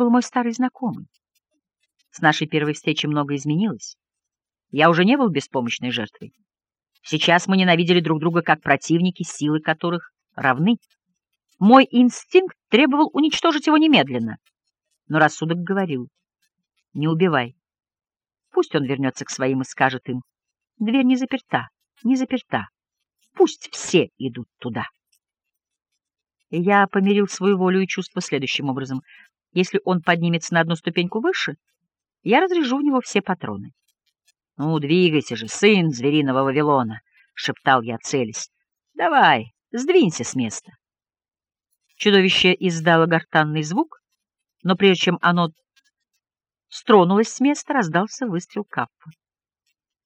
был мой старый знакомый. С нашей первой встречи много изменилось. Я уже не был беспомощной жертвой. Сейчас мы ненавидели друг друга как противники, силы которых равны. Мой инстинкт требовал уничтожить его немедленно. Но рассудок говорил, не убивай. Пусть он вернется к своим и скажет им, дверь не заперта, не заперта. Пусть все идут туда. Я помирил свою волю и чувства следующим образом. Если он поднимется на одну ступеньку выше, я разрежу в него все патроны. — Ну, двигайся же, сын звериного Вавилона! — шептал я, целясь. — Давай, сдвинься с места. Чудовище издало гортанный звук, но прежде чем оно стронулось с места, раздался выстрел капфа.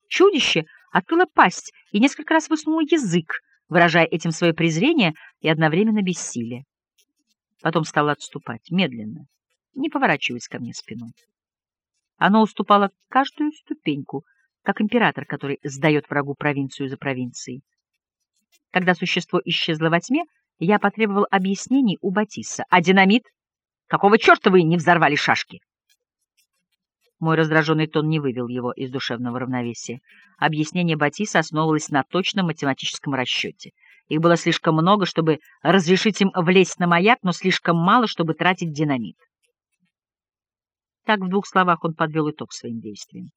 Чудище открыло пасть и несколько раз высунуло язык, выражая этим свое презрение и одновременно бессилие. Потом стало отступать, медленно, не поворачиваясь ко мне спиной. Оно уступало каждую ступеньку, как император, который сдает врагу провинцию за провинцией. Когда существо исчезло во тьме, я потребовал объяснений у Батисса. «А динамит? Какого черта вы не взорвали шашки?» Мой раздраженный тон не вывел его из душевного равновесия. Объяснение Батиса основывалось на точном математическом расчете. Их было слишком много, чтобы разрешить им влезть на маяк, но слишком мало, чтобы тратить динамит. Так в двух словах он подвел итог своим действиям.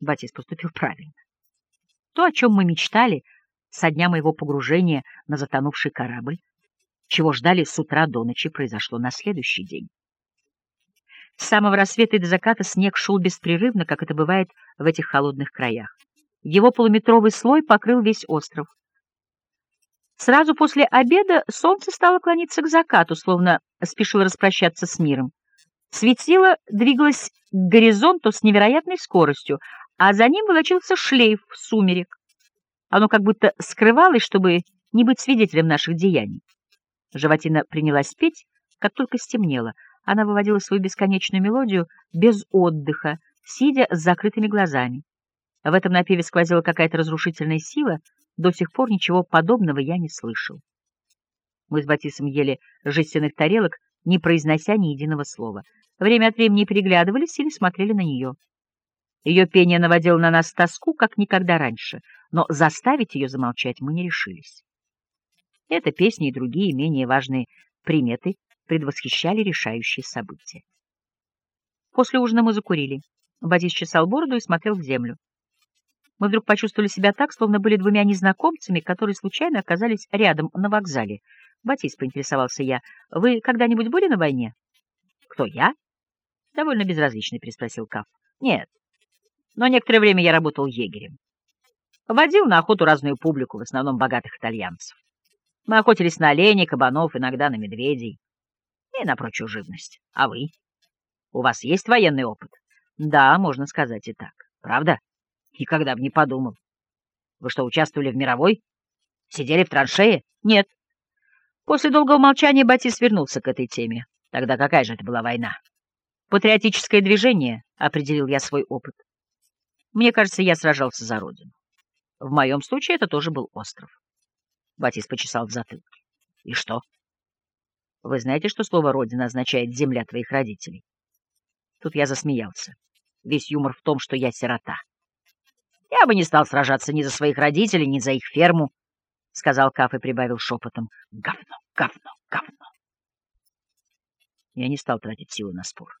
Батис поступил правильно. То, о чем мы мечтали со дня моего погружения на затонувший корабль, чего ждали с утра до ночи, произошло на следующий день. С самого рассвета и до заката снег шел беспрерывно, как это бывает в этих холодных краях. Его полуметровый слой покрыл весь остров. Сразу после обеда солнце стало клониться к закату, словно спешило распрощаться с миром. Светило двигалось к горизонту с невероятной скоростью, а за ним волочился шлейф сумерек. Оно как будто скрывалось, чтобы не быть свидетелем наших деяний. Животина принялась петь, как только стемнело. Она выводила свою бесконечную мелодию без отдыха, сидя с закрытыми глазами. В этом напеве сквозила какая-то разрушительная сила, до сих пор ничего подобного я не слышал. Мы с Батисом ели жестяных тарелок, не произнося ни единого слова. Время от времени переглядывались или смотрели на нее. Ее пение наводило на нас тоску, как никогда раньше, но заставить ее замолчать мы не решились. Эта песня и другие менее важные приметы предвосхищали решающие события. После ужина мы закурили. Батис чесал бороду и смотрел в землю. Мы вдруг почувствовали себя так, словно были двумя незнакомцами, которые случайно оказались рядом на вокзале. Батис, поинтересовался я, — вы когда-нибудь были на войне? — Кто, я? — довольно безразлично переспросил Каф. — Нет, но некоторое время я работал егерем. Водил на охоту разную публику, в основном богатых итальянцев. Мы охотились на оленей, кабанов, иногда на медведей и на прочую живность. А вы? У вас есть военный опыт? Да, можно сказать и так. Правда? Никогда бы не подумал. Вы что, участвовали в мировой? Сидели в траншее? Нет. После долгого молчания Батис вернулся к этой теме. Тогда какая же это была война? Патриотическое движение, определил я свой опыт. Мне кажется, я сражался за родину. В моем случае это тоже был остров. Батис почесал в затылке. И что? Вы знаете, что слово «родина» означает «земля твоих родителей»? Тут я засмеялся. Весь юмор в том, что я сирота. Я бы не стал сражаться ни за своих родителей, ни за их ферму, — сказал Каф и прибавил шепотом. Говно, говно, говно. Я не стал тратить силы на спор.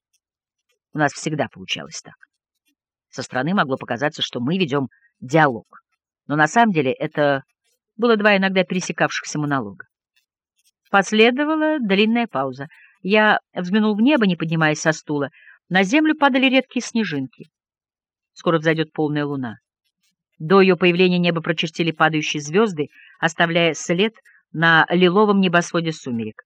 У нас всегда получалось так. Со стороны могло показаться, что мы ведем диалог. Но на самом деле это было два иногда пересекавшихся монолога. Последовала длинная пауза. Я взглянул в небо, не поднимаясь со стула. На землю падали редкие снежинки. Скоро взойдет полная луна. До ее появления небо прочертили падающие звезды, оставляя след на лиловом небосводе сумерек.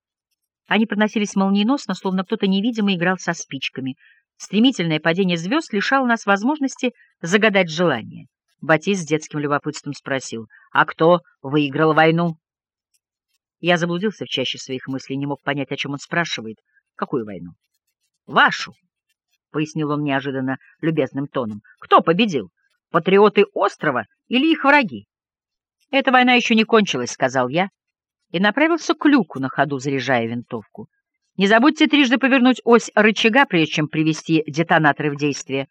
Они проносились молниеносно, словно кто-то невидимый играл со спичками — Стремительное падение звезд лишало нас возможности загадать желание. Батис с детским любопытством спросил, «А кто выиграл войну?» Я заблудился в чаще своих мыслей, не мог понять, о чем он спрашивает. «Какую войну?» «Вашу», — пояснил он неожиданно любезным тоном. «Кто победил? Патриоты острова или их враги?» «Эта война еще не кончилась», — сказал я, и направился к люку на ходу, заряжая винтовку. Не забудьте трижды повернуть ось рычага, прежде чем привести детонаторы в действие.